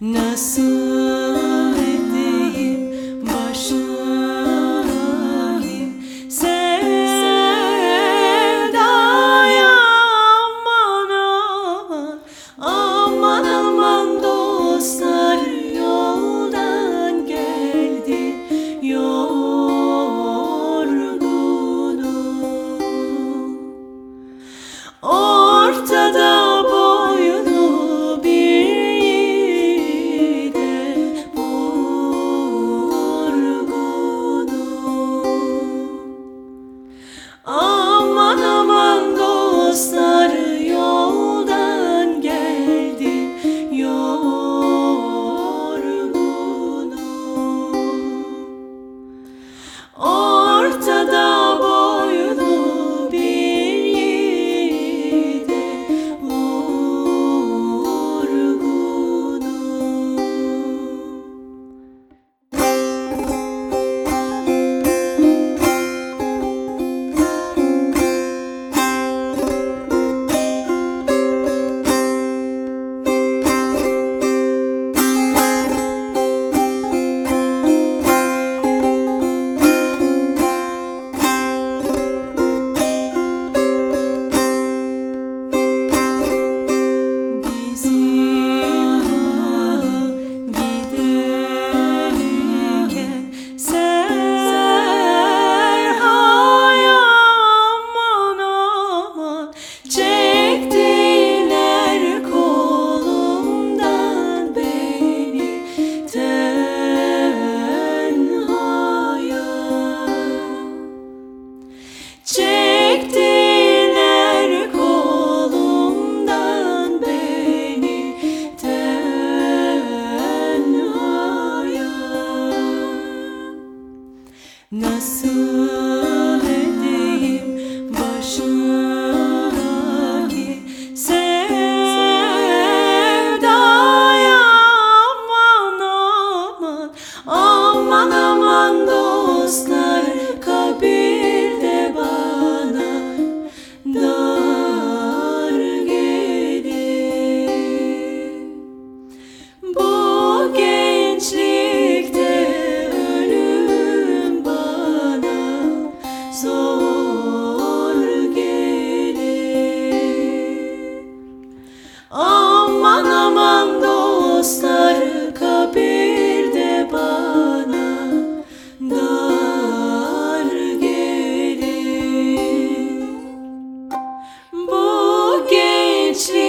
nasıl gente!